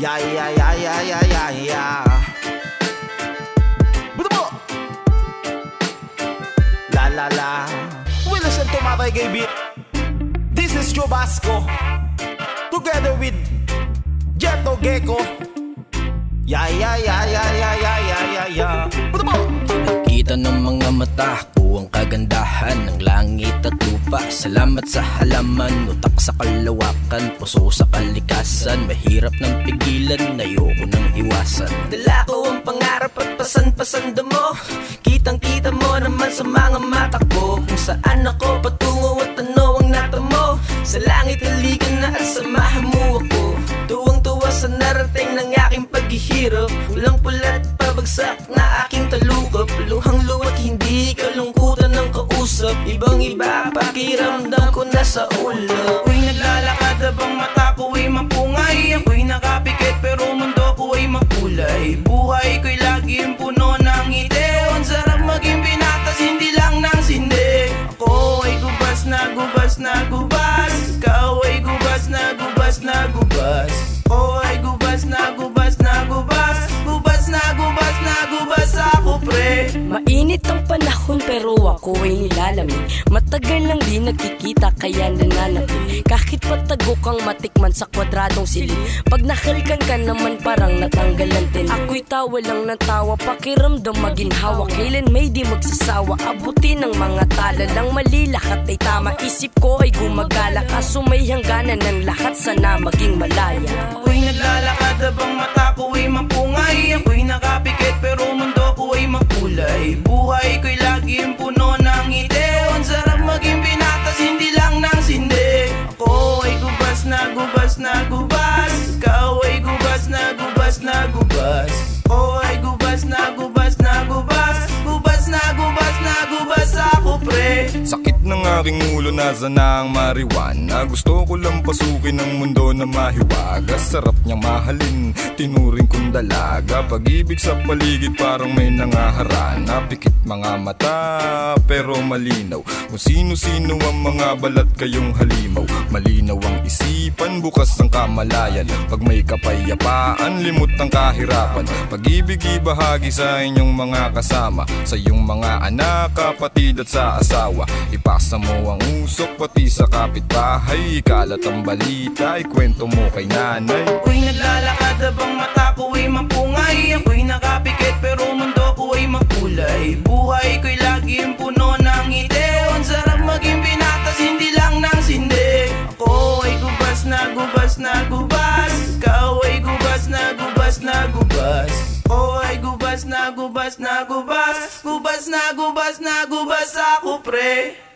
Yeah, yeah, yeah, yeah, yeah, yeah, yeah. La la la. We listen to my reggae beat. This is Chubasco. Together with Ghetto Gecko. Yeah, yeah, yeah, yeah, yeah, yeah, yeah, yeah. Kita ng mga mata ko ang kagandahan ng langit lupa Salamat sa halaman, utak sa kalawakan Puso sa kalikasan, mahirap ng pigilan Ayoko nang iwasan. Dala ko ang pangarap at pasan-pasan mo Kitang kita mo naman sa mga mata ko. Kung saan ako patungo at ano ang natamo Sa langit halikan na at samahan mo ako. Tuwang-tuwa sa narating ng aking paghihirap. Pulang pulat pabagsak na aking talukap. Luhang luwat hindi kalungkutan ng kausap Ibang iba pakiramdam ko na sa ulo. Ako'y naglalakad habang mata ko ay mapungay. Ako'y nakapikit pero mundo ko ay makulay. Buhay ko'y laging puno ng ngiti. Ang sarap maging binatas, hindi lang ng sindi. Ako gubas na gubas na gubas Ikaw ay gubas na gubas na gubas Ako ay gubas na gubas Mainit ang panahon pero ako ay nilalamig. Matagal lang di nagkikita kaya nananapin Kahit patago kang matikman sa kwadradong silid. Pag nakalkan ka naman parang natanggalan din Ako'y tawa lang ng tawa pakiramdam maginhawa Kailan may di magsasawa abutin ng mga tala lang. Malilakat ay tama isip ko ay gumagala. Kaso may hangganan ng lahat sana maging malaya gubas na gubas Ikaw gubas na gubas na gubas aking ulo, nasa na ang marijuana. Gusto ko lang pasukin ang mundo na mahiwaga. Sarap niyang mahalin, tinuring kong dalaga. Pag-ibig sa paligid parang may nangaharana. Pikit mga mata, pero malinaw. Kung sino-sino ang mga balat kayong halimaw. Malinaw ang isipan, bukas ang kamalayan. Pag may kapayapaan, limot ang kahirapan. Pag-ibig ibahagi sa inyong mga kasama. Sa iyong mga anak, kapatid at sa asawa. Ipasa mo ang usok pati sa kapitbahay. Ikalat ang balita, ikwento mo kay nanay. Ako'y naglalakad habang mata ko ay mapungay. Ako'y nakapikit pero mundo ko ay makulay. Buhay ko'y laging puno ng ngiti. Ang sarap maging binatas, hindi lang ng sindi. Ako ay gubas na gubas na gubas. Ikaw ay gubas na gubas na gubas. Gubas na gubas na gubas. Gubas na gubas na gubas ako pre